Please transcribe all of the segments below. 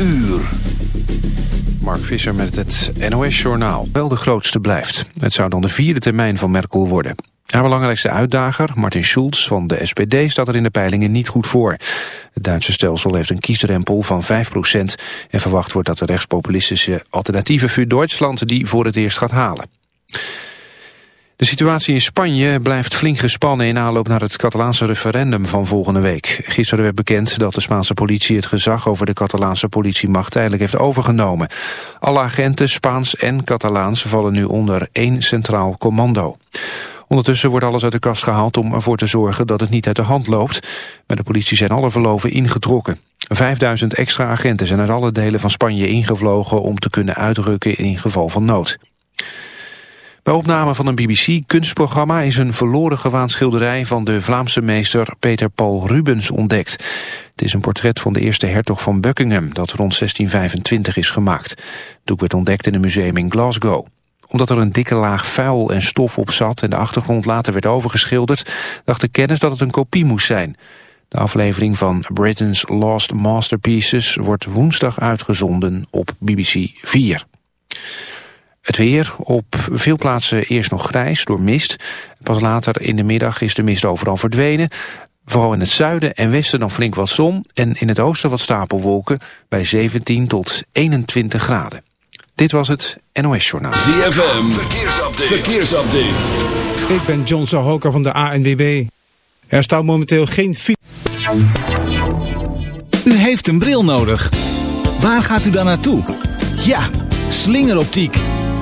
Uur. Mark Visser met het NOS-journaal. Wel de grootste blijft. Het zou dan de vierde termijn van Merkel worden. Haar belangrijkste uitdager, Martin Schulz van de SPD, staat er in de peilingen niet goed voor. Het Duitse stelsel heeft een kiesdrempel van 5% en verwacht wordt dat de rechtspopulistische alternatieve voor Duitsland die voor het eerst gaat halen. De situatie in Spanje blijft flink gespannen in aanloop naar het Catalaanse referendum van volgende week. Gisteren werd bekend dat de Spaanse politie het gezag over de Catalaanse politiemacht tijdelijk heeft overgenomen. Alle agenten, Spaans en Catalaans, vallen nu onder één centraal commando. Ondertussen wordt alles uit de kast gehaald om ervoor te zorgen dat het niet uit de hand loopt. Bij de politie zijn alle verloven ingetrokken. 5000 extra agenten zijn uit alle delen van Spanje ingevlogen om te kunnen uitrukken in geval van nood. Bij opname van een BBC-kunstprogramma is een verloren gewaand schilderij van de Vlaamse meester Peter Paul Rubens ontdekt. Het is een portret van de eerste hertog van Buckingham dat rond 1625 is gemaakt. Het werd ontdekt in een museum in Glasgow omdat er een dikke laag vuil en stof op zat en de achtergrond later werd overgeschilderd, dacht de kennis dat het een kopie moest zijn. De aflevering van Britain's Lost Masterpieces wordt woensdag uitgezonden op BBC 4. Het weer, op veel plaatsen eerst nog grijs door mist. Pas later in de middag is de mist overal verdwenen. Vooral in het zuiden en westen dan flink wat zon... en in het oosten wat stapelwolken bij 17 tot 21 graden. Dit was het NOS Journaal. ZFM, verkeersupdate. verkeersupdate. Ik ben John Zahoka van de ANWB. Er staat momenteel geen... U heeft een bril nodig. Waar gaat u dan naartoe? Ja, slingeroptiek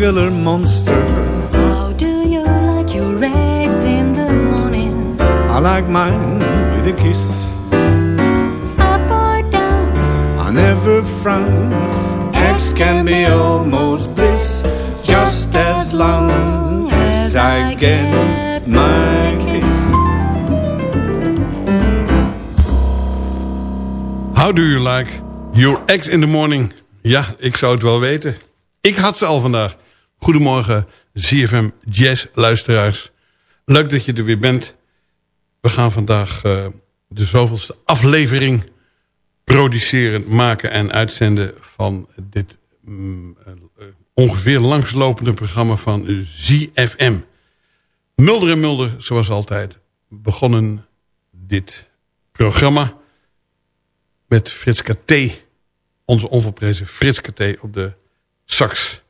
regular monster. How do you like your eggs in the morning? I like mine with a kiss. Up or down? I never frown. Eggs can be almost bliss, just as long as I get my kiss. How do you like your eggs in the morning? Ja, ik zou het wel weten. Ik had ze al vandaag. Goedemorgen, ZFM Jazz luisteraars. Leuk dat je er weer bent. We gaan vandaag eh, de zoveelste aflevering produceren, maken en uitzenden van dit mm, eh, ongeveer langslopende programma van ZFM. Mulder en Mulder, zoals altijd, begonnen dit programma met Fritska T. Onze onverprezen Fritska T op de sax.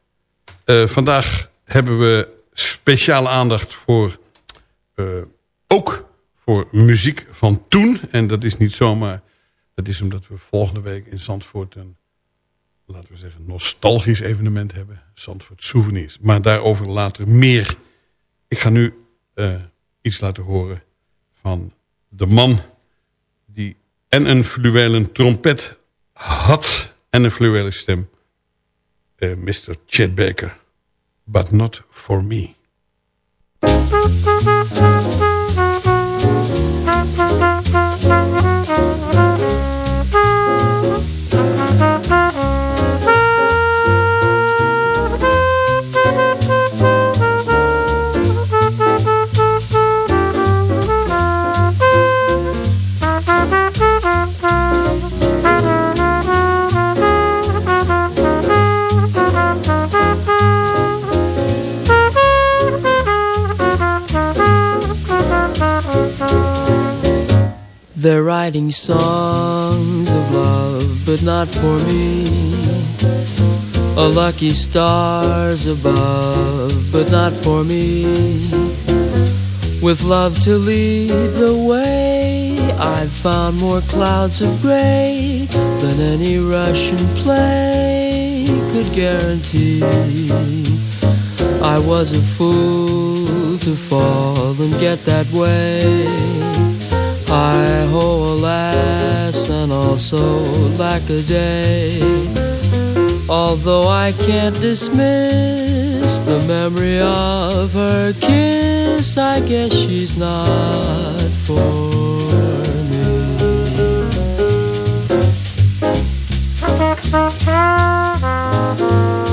Eh, vandaag hebben we speciale aandacht voor... eh, ook voor muziek van toen. En dat is niet zomaar... Dat is omdat we volgende week in Zandvoort een... laten we zeggen, nostalgisch evenement hebben. Zandvoort Souvenirs. Maar daarover later meer. Ik ga nu eh, iets laten horen van de man die en een fluwelen trompet had en een fluwelen stem. Eh, Mr. Chet Baker. But not for me. They're writing songs of love, but not for me. A lucky stars above, but not for me. With love to lead the way, I've found more clouds of gray than any Russian play could guarantee. I was a fool to fall and get that way. I ho, alas, and also lack a day. Although I can't dismiss the memory of her kiss, I guess she's not for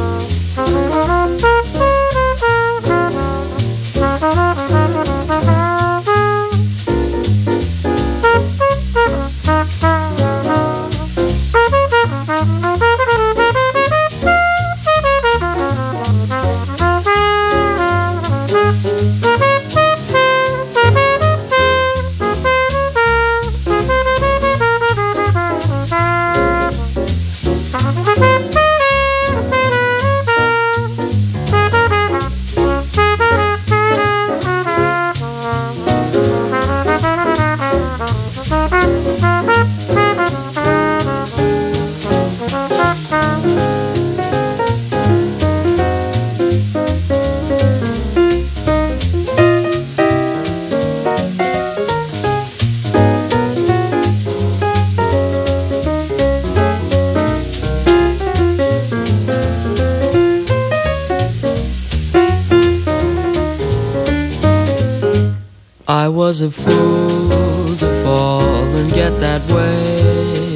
a fool to fall and get that way.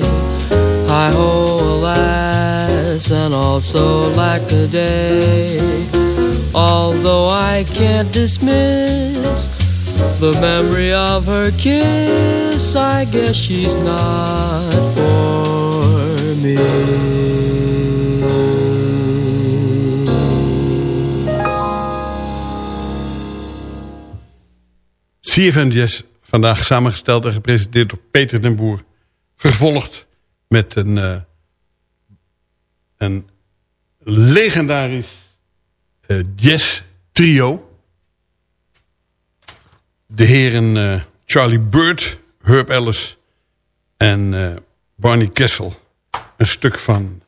Hi ho, alas, and also lack a day. Although I can't dismiss the memory of her kiss, I guess she's not for me. CFN Jazz, vandaag samengesteld en gepresenteerd door Peter den Boer. Vervolgd met een, uh, een legendarisch uh, jazz trio. De heren uh, Charlie Bird, Herb Ellis en Barney Kessel. Een stuk van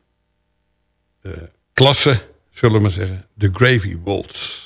klasse, zullen we maar zeggen. The Gravy Waltz.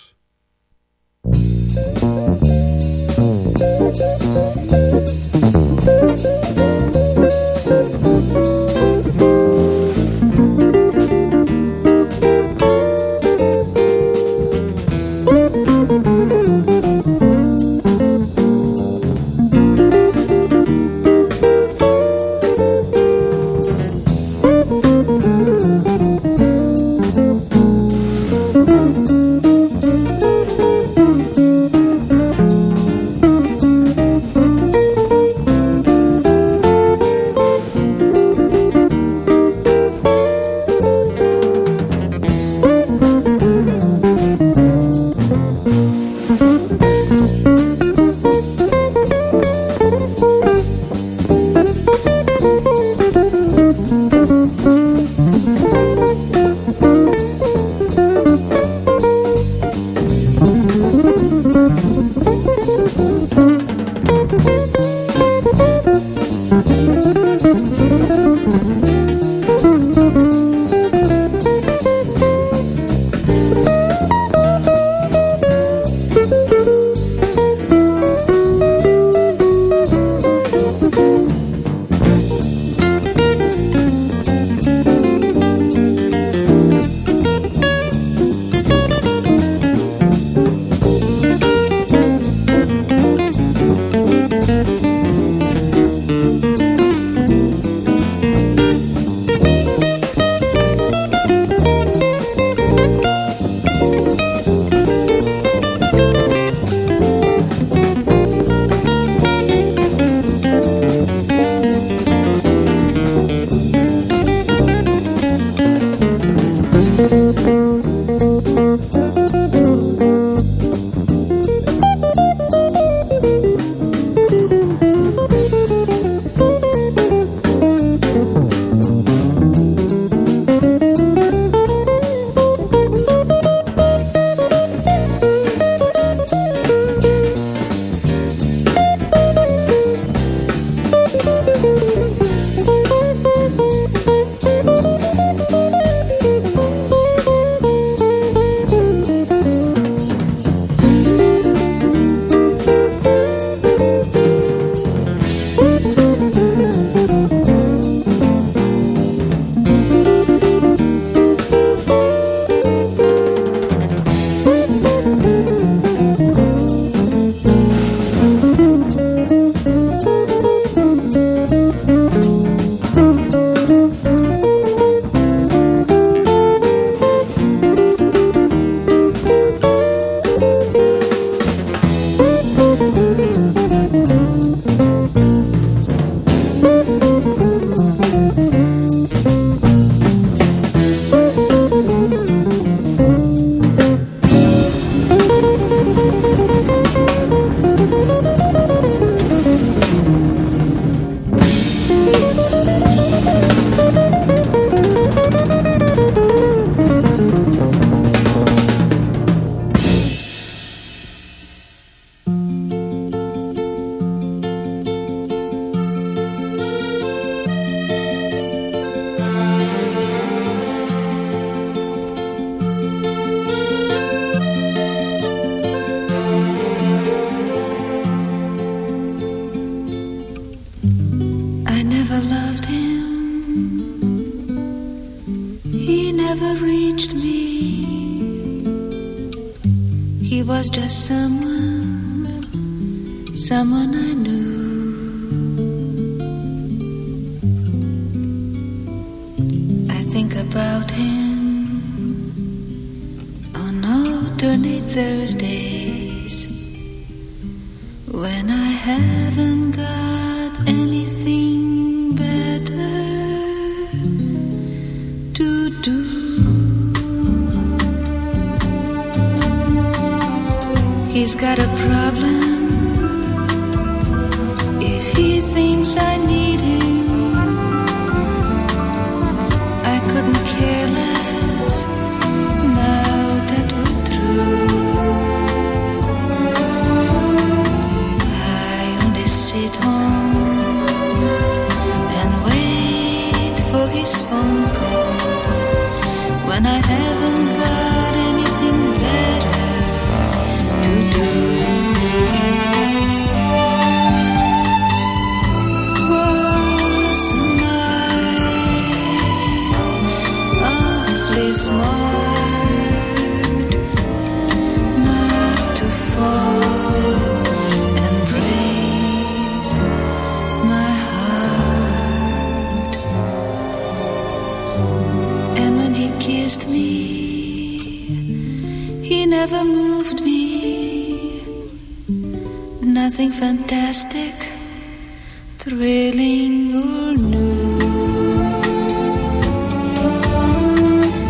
New.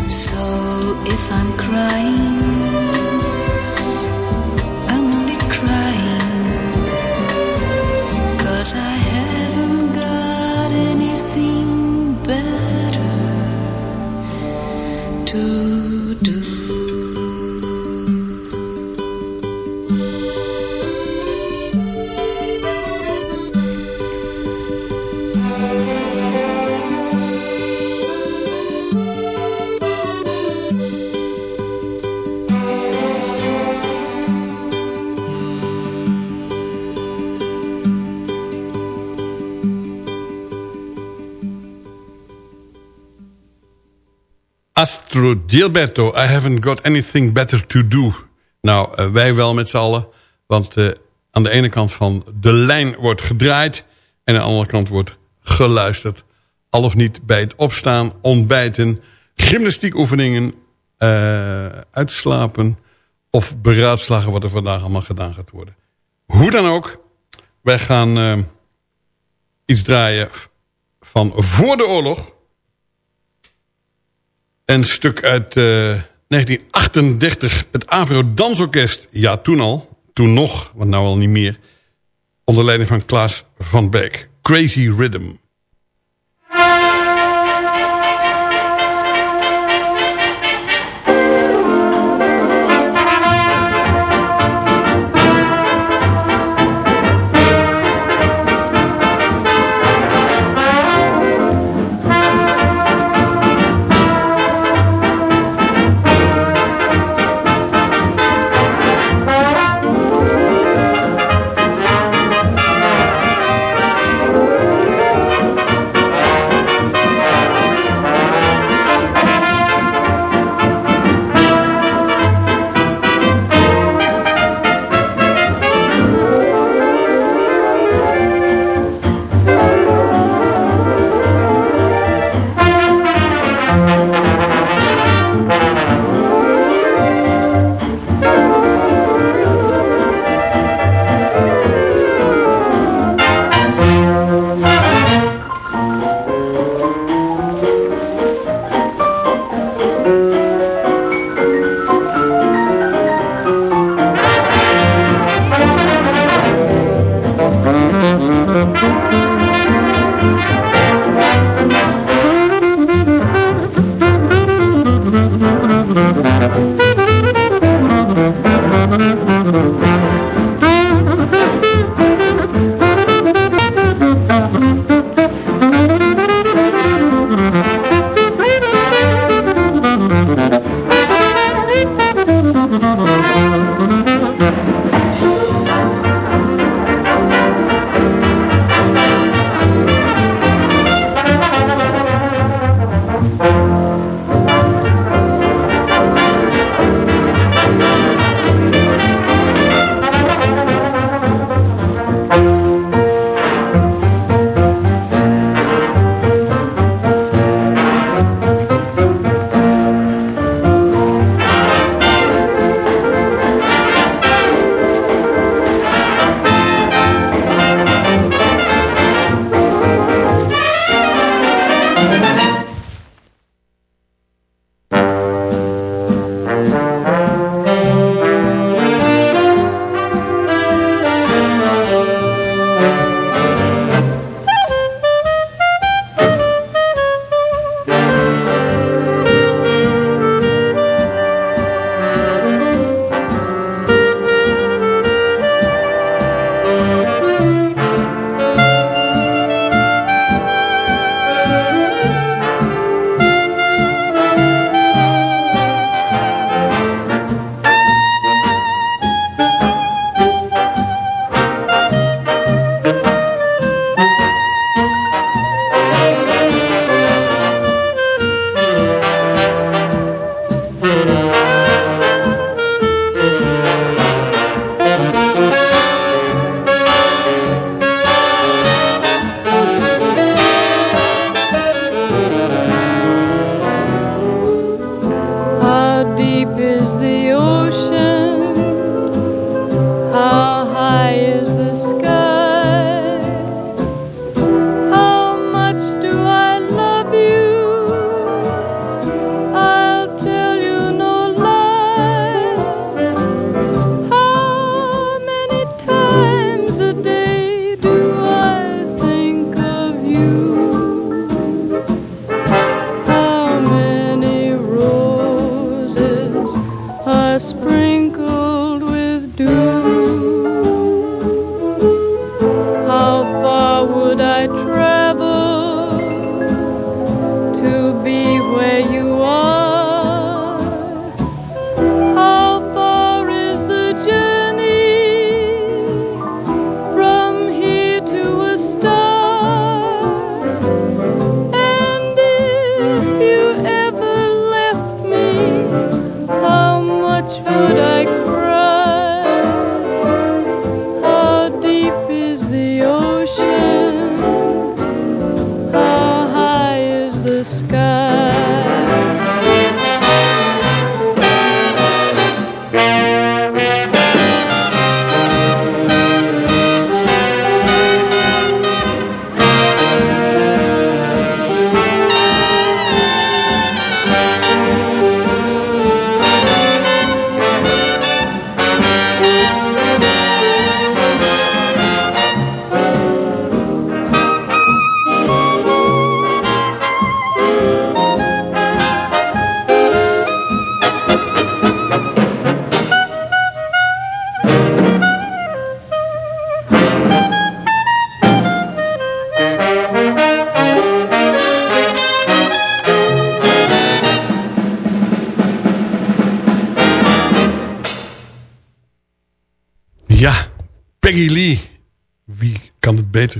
So if I'm crying, Gilberto, I haven't got anything better to do. Nou, eh, wij wel met z'n allen. Want eh, aan de ene kant van de lijn wordt gedraaid... en aan de andere kant wordt geluisterd. Al of niet bij het opstaan, ontbijten... gymnastiekoefeningen, eh, uitslapen... of beraadslagen wat er vandaag allemaal gedaan gaat worden. Hoe dan ook, wij gaan iets draaien van voor de oorlog... Een stuk uit eh, 1938, het Avro Dansorkest. Ja, toen al. Toen nog, want nou al niet meer. Onder leiding van Klaas van Beek. Crazy Rhythm.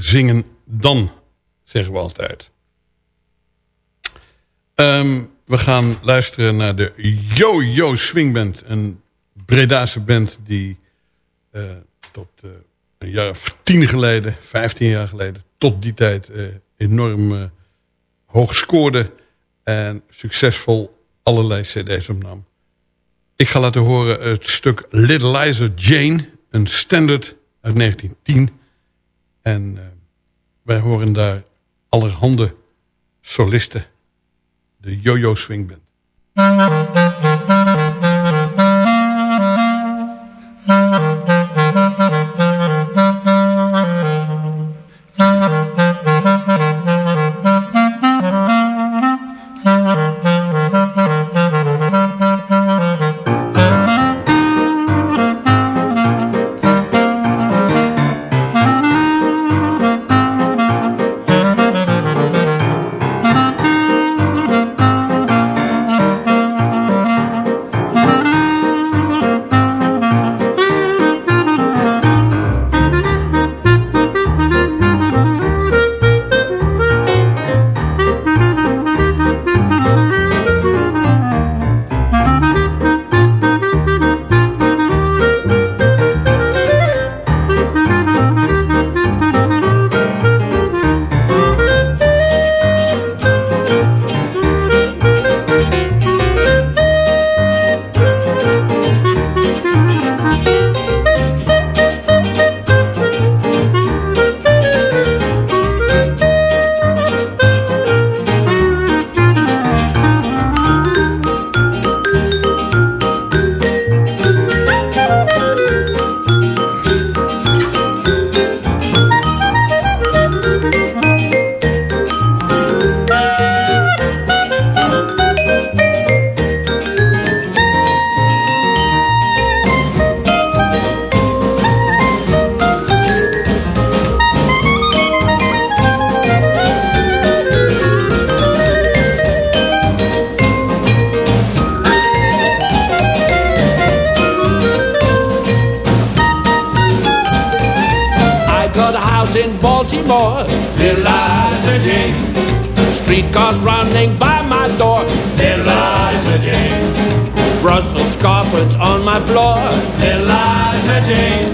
Zingen dan, zeggen we altijd. Ehm, we gaan luisteren naar de Yo-Yo Swing Band. Een Bredase band die eh, tot eh, een jaar of tien geleden, vijftien jaar geleden... tot die tijd eh, enorm hoog scoorde... en succesvol allerlei cd's opnam. Ik ga laten horen het stuk Little Liza Jane... een standard uit 1910. En eh, wij horen daar allerhande solisten. De Yo-Yo Swing Band. Little Liza Jane. Streetcars running by my door, little Liza Jane. Brussels carpets on my floor, little Liza Jane.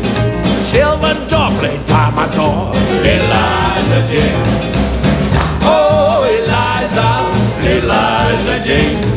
Silver doublet by my door, little Liza Jane. Oh, Eliza, little Liza Jane.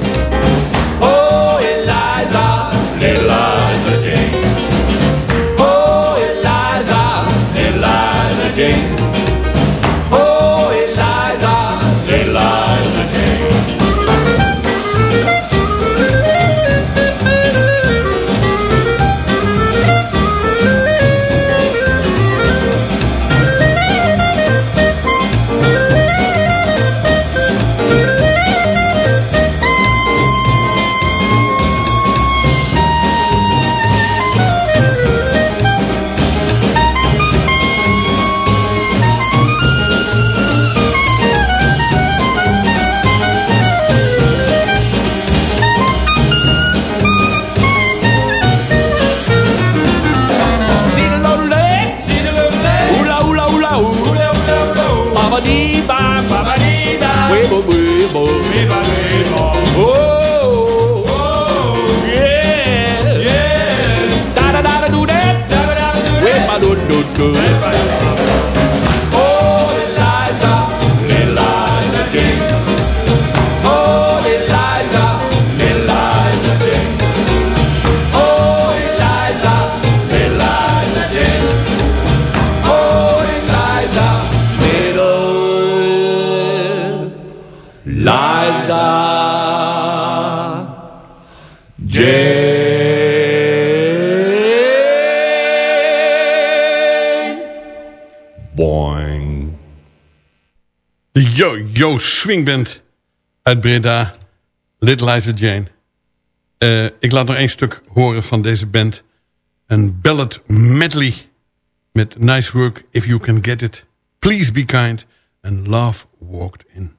Yo, Yo Swingband uit Breda. Little Liza Jane. Uh, ik laat nog één stuk horen van deze band. Een ballad medley. Met Nice Work, If You Can Get It. Please Be Kind. And Love Walked In.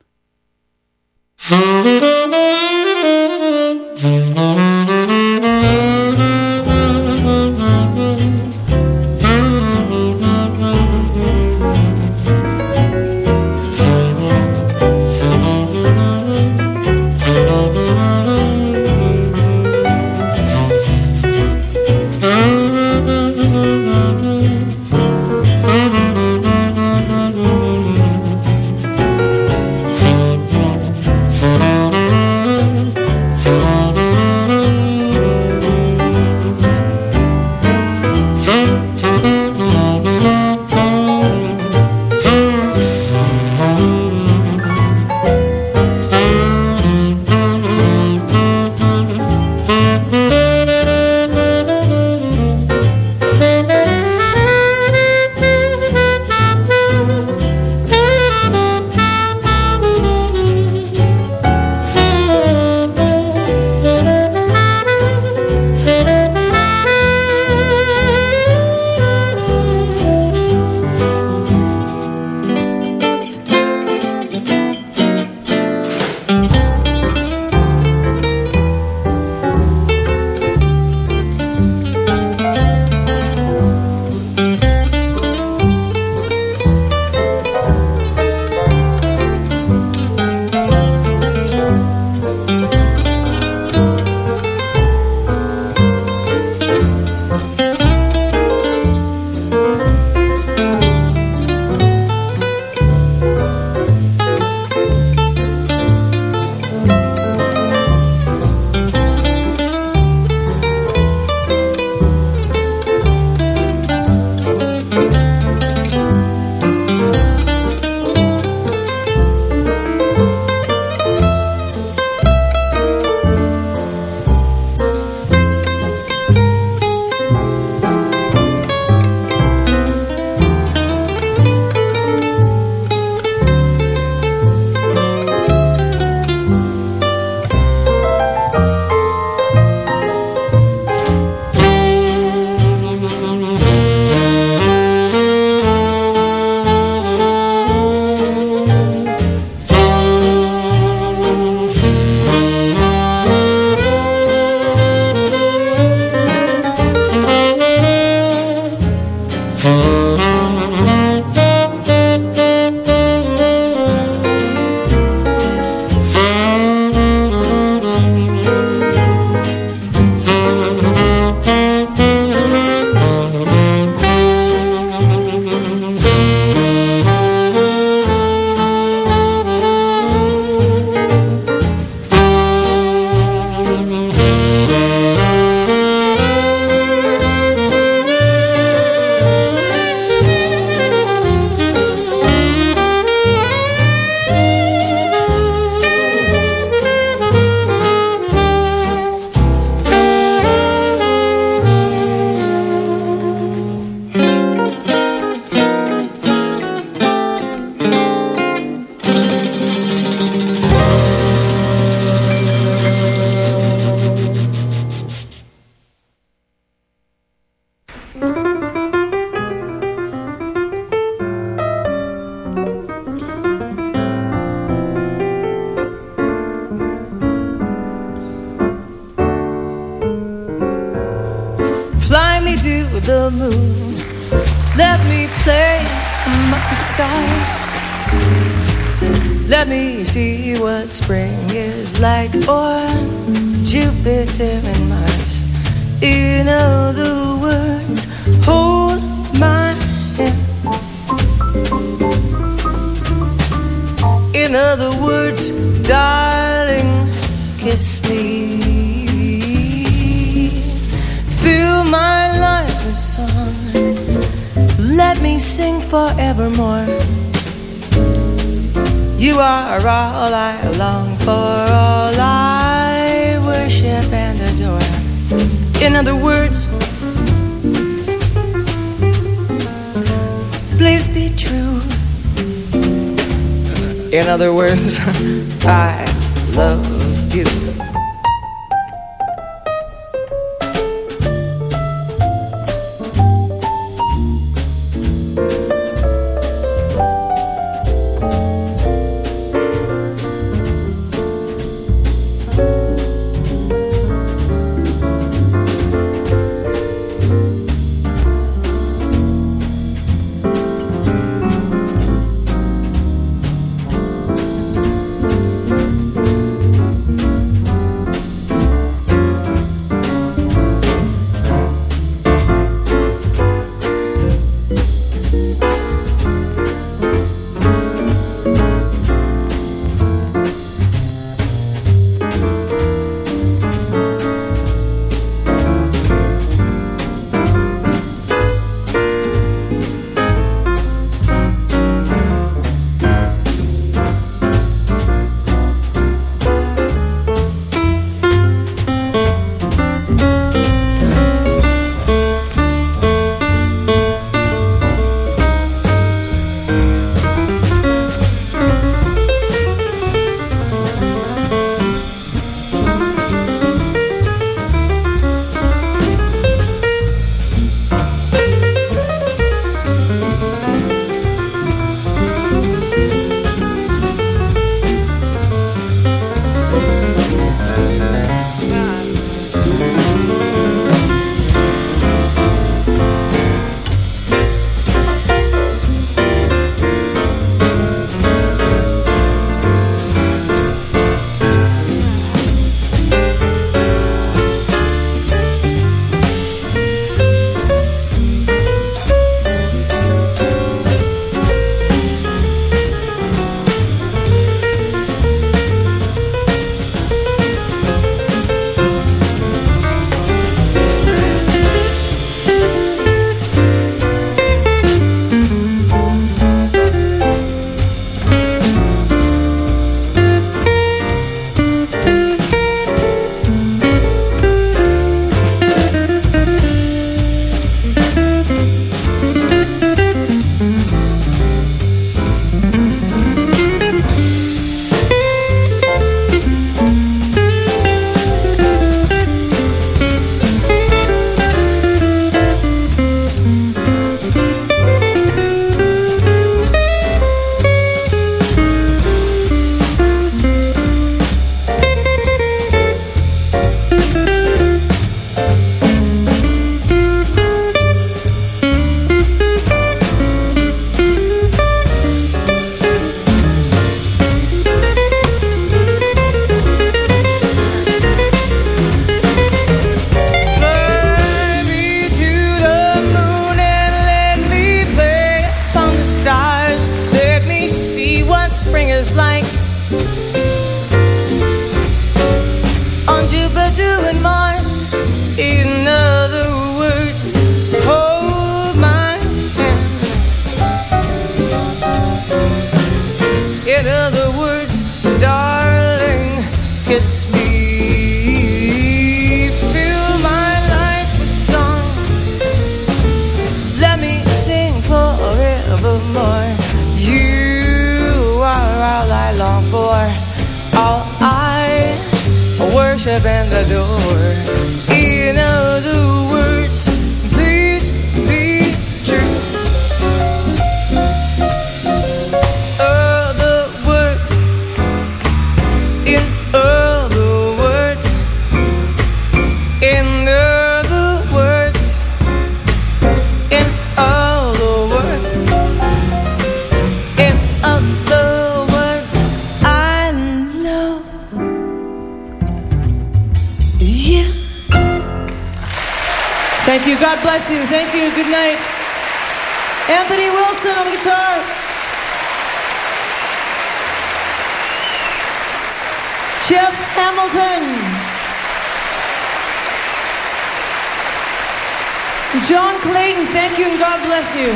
John Clayton, thank you and God bless you.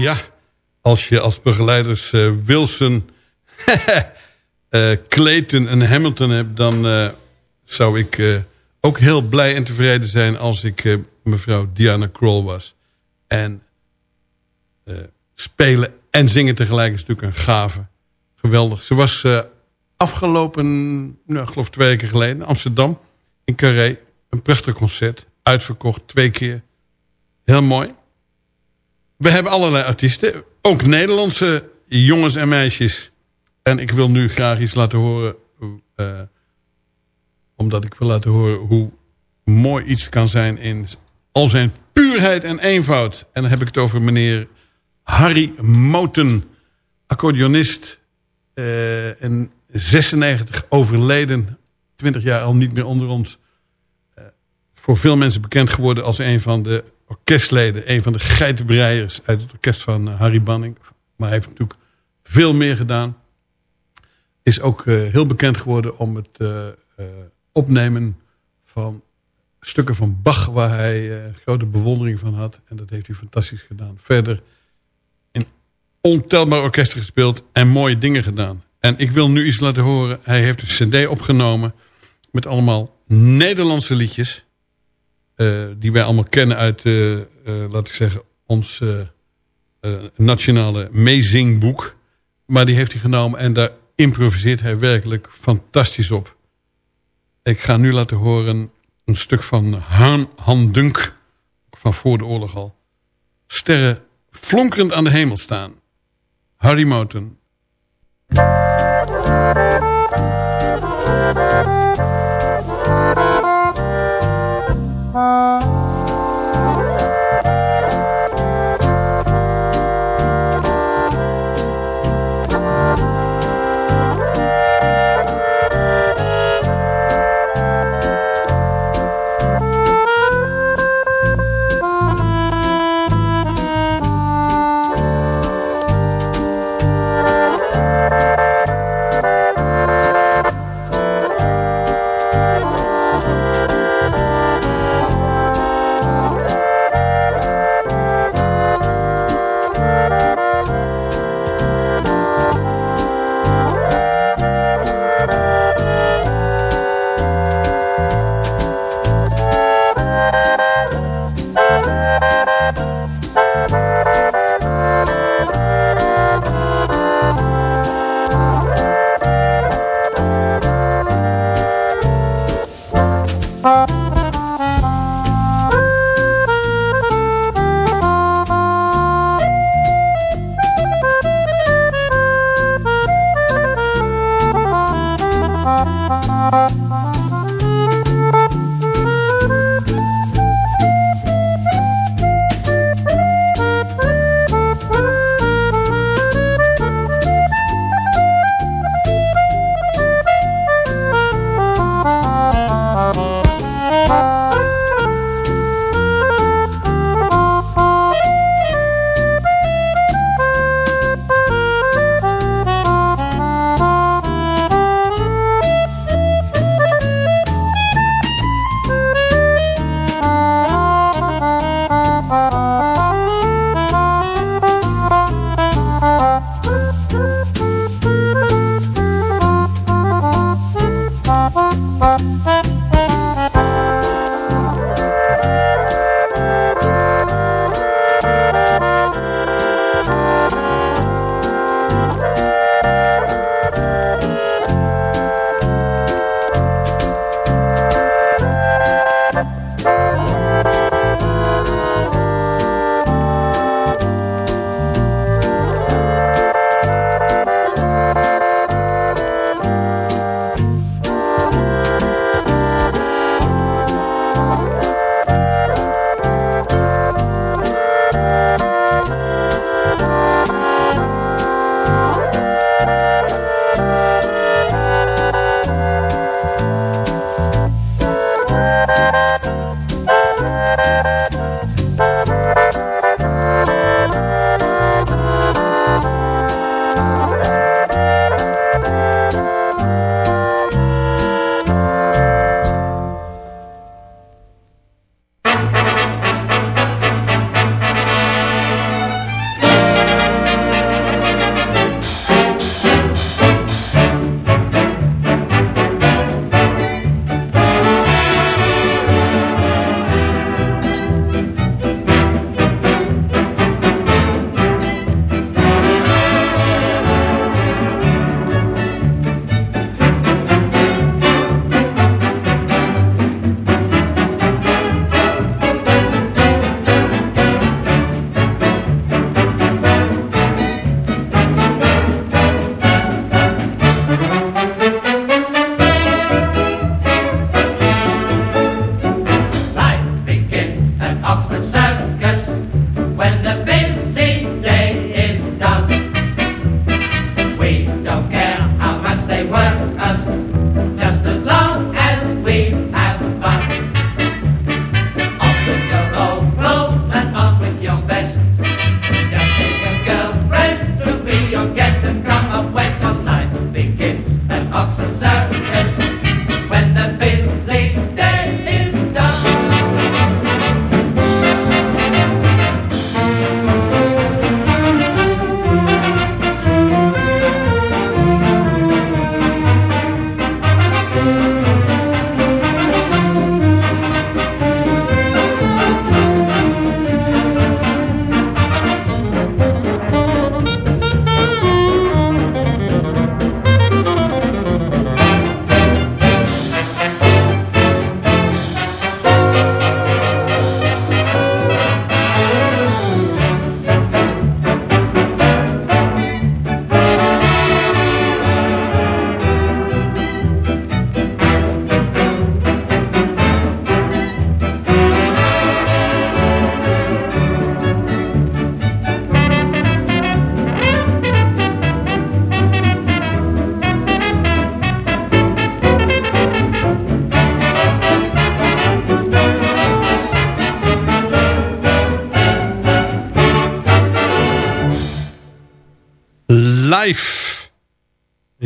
Ja, als je als begeleiders eh, Wilson, uh, Clayton en Hamilton hebt... dan eh, zou ik ook heel blij en tevreden zijn als ik mevrouw Diana Kroll was. En spelen en zingen tegelijk is natuurlijk een gave. Geweldig. Ze was eh, afgelopen, nou, ik geloof twee weken geleden... Amsterdam, in Carré. Een prachtig concert. Uitverkocht, twee keer. Heel mooi. We hebben allerlei artiesten. Ook Nederlandse jongens en meisjes. En ik wil nu graag iets laten horen. eh, omdat ik wil laten horen hoe mooi iets kan zijn in al zijn puurheid en eenvoud. En dan heb ik het over meneer Harry Moten. Accordeonist. eh in 96 overleden. 20 jaar al niet meer onder ons. Eh, voor veel mensen bekend geworden als een van de orkestleden. Een van de geitenbreiers uit het orkest van eh, Harry Banning. Maar hij heeft natuurlijk veel meer gedaan. Is ook heel bekend geworden om het opnemen van stukken van Bach... waar hij grote bewondering van had. En dat heeft hij fantastisch gedaan. Verder in ontelbaar orkesten gespeeld en mooie dingen gedaan. En ik wil nu iets laten horen. Hij heeft een cd opgenomen met allemaal Nederlandse liedjes... eh, die wij allemaal kennen uit, eh, eh, laat ik zeggen, ons nationale meezingboek. Maar die heeft hij genomen en daar improviseert hij werkelijk fantastisch op. Ik ga nu laten horen een stuk van Han, Han Dunk, van voor de oorlog al. Sterren flonkerend aan de hemel staan. Harry Moten.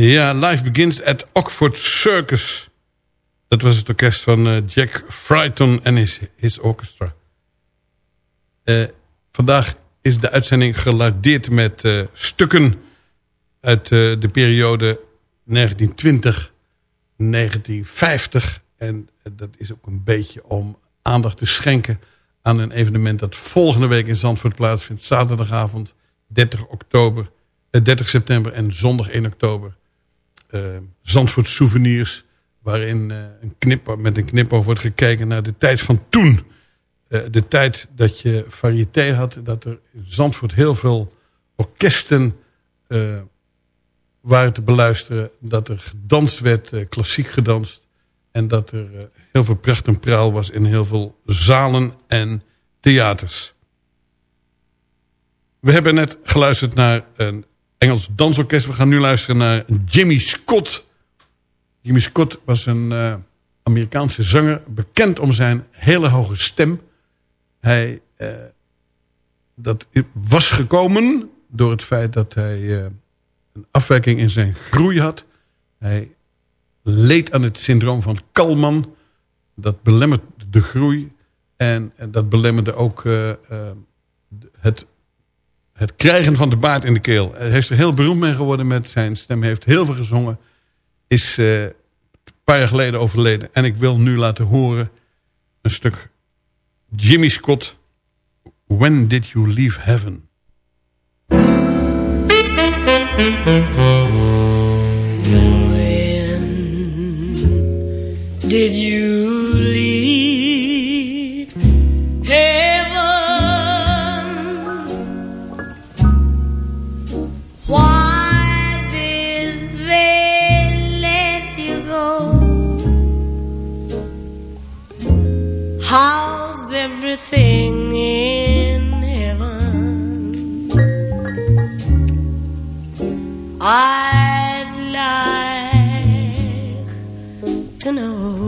Ja, Live Begins at Oxford Circus. Dat was het orkest van uh, Jack Frighton en his, orchestra. Uh, vandaag is de uitzending gelardeerd met uh, stukken uit de periode 1920 1950. En dat is ook een beetje om aandacht te schenken aan een evenement dat volgende week in Zandvoort plaatsvindt. Zaterdagavond 30 oktober 30 eh, september en zondag 1 oktober. Uh, Zandvoort Souvenirs. Waarin uh, een knip, met een knipoog wordt gekeken naar de tijd van toen. Uh, de tijd dat je variété had. Dat er in Zandvoort heel veel orkesten waren te beluisteren. Dat er gedanst werd, klassiek gedanst. En dat er heel veel pracht en praal was in heel veel zalen en theaters. We hebben net geluisterd naar een Engels dansorkest. We gaan nu luisteren naar Jimmy Scott. Jimmy Scott was een uh, Amerikaanse zanger. Bekend om zijn hele hoge stem. Hij uh, dat was gekomen door het feit dat hij uh, een afwijking in zijn groei had. Hij leed aan het syndroom van Kalman. Dat belemmert de groei. En, en dat belemmerde ook het het krijgen van de baard in de keel. Hij is er heel beroemd mee geworden met zijn stem. Heeft heel veel gezongen. Is uh, een paar jaar geleden overleden. En ik wil nu laten horen een stuk Jimmy Scott. When did you leave heaven? When did you leave I'd like to know.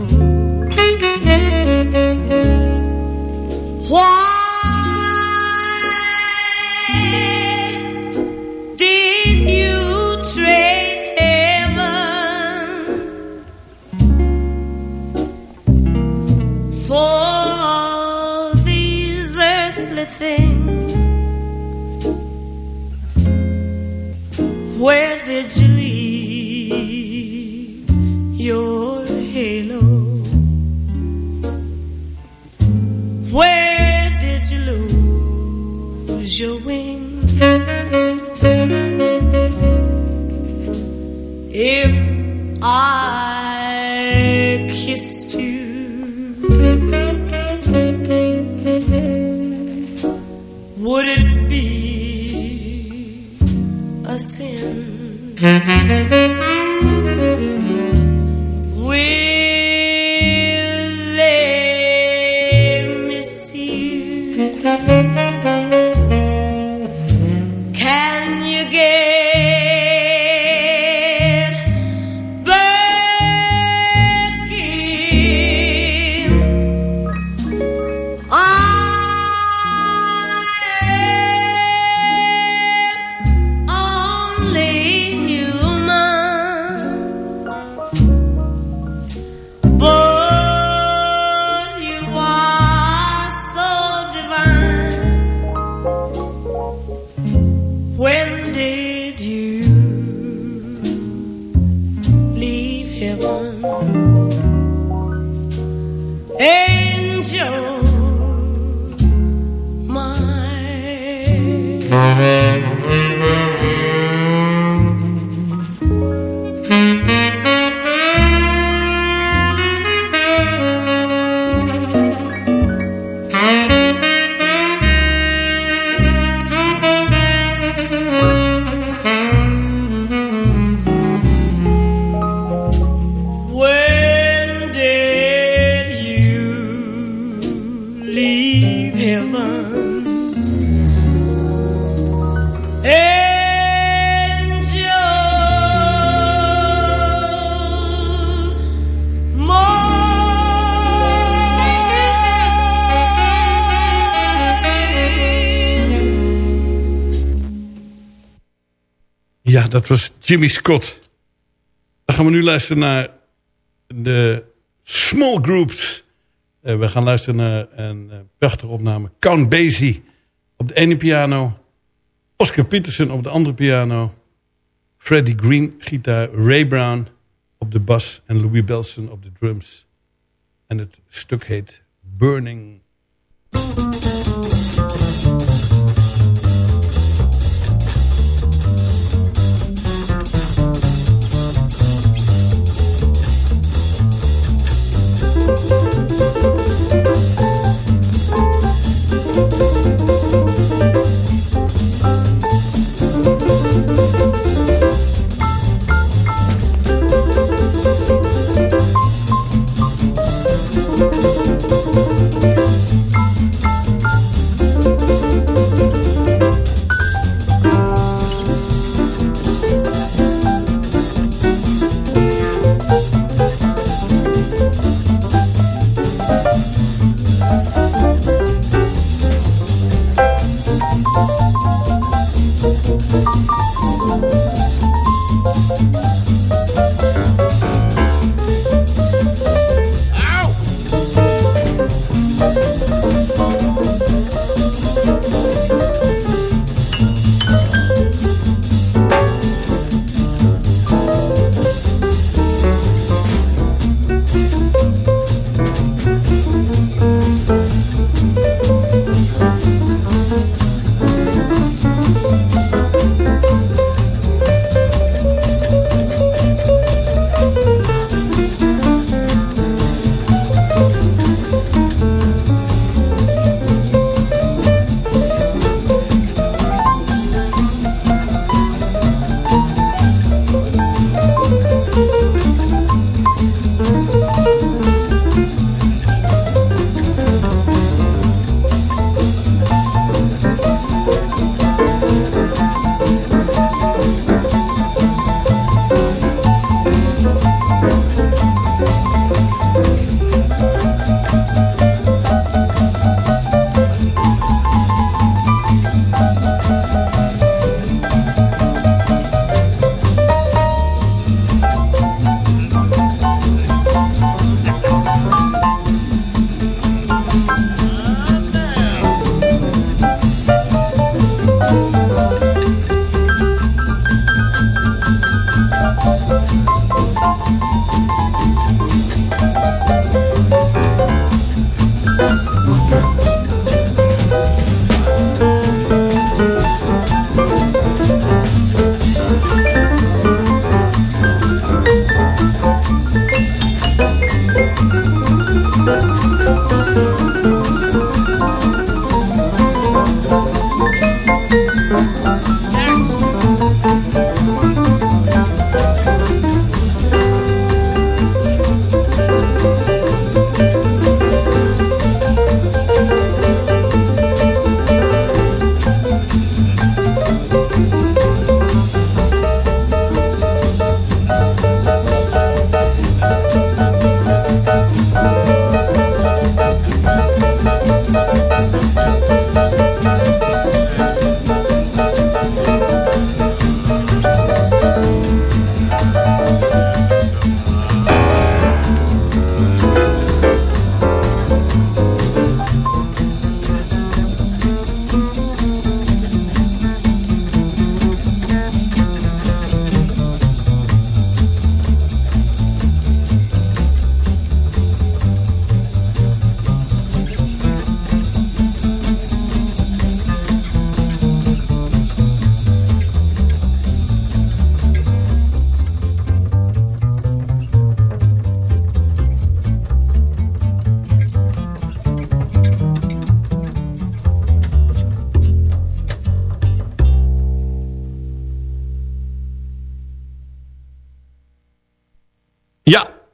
Lose your wings? If I kissed you, would it be a sin? Dat was Jimmy Scott. Dan gaan we nu luisteren naar de Small Groups. Eh, we gaan luisteren naar een eh, prachtige opname. Count Basie op de ene piano. Oscar Peterson op de andere piano. Freddie Green gitaar. Ray Brown op de bas. En Louis Belson op de drums. En het stuk heet Burning.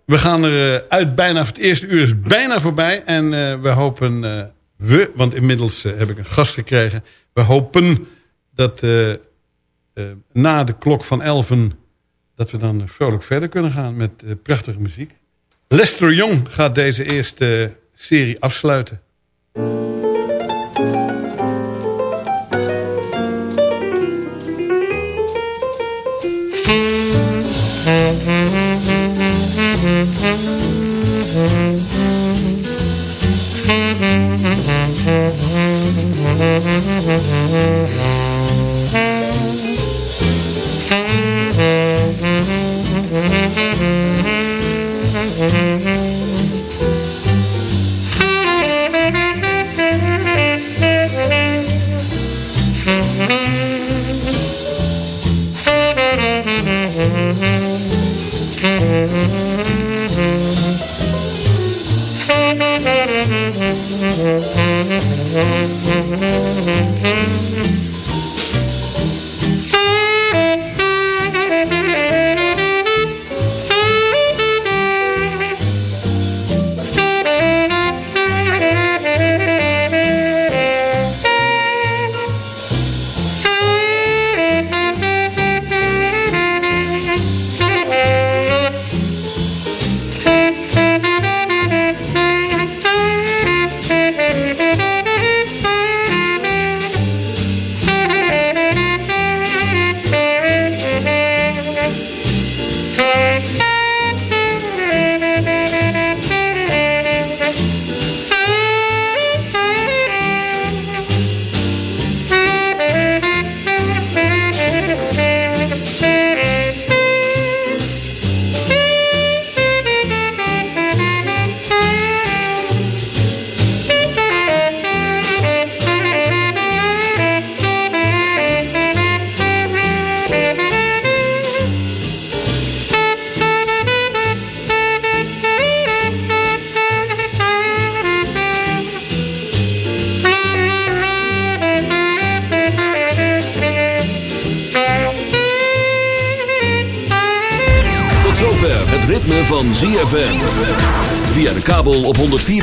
We gaan er eh, bijna, het eerste uur is bijna voorbij. En uh, we hopen, uh, we, want inmiddels heb ik een gast gekregen. We hopen dat na de klok van elfen, dat we dan vrolijk verder kunnen gaan met prachtige muziek. Lester Young gaat deze eerste serie afsluiten.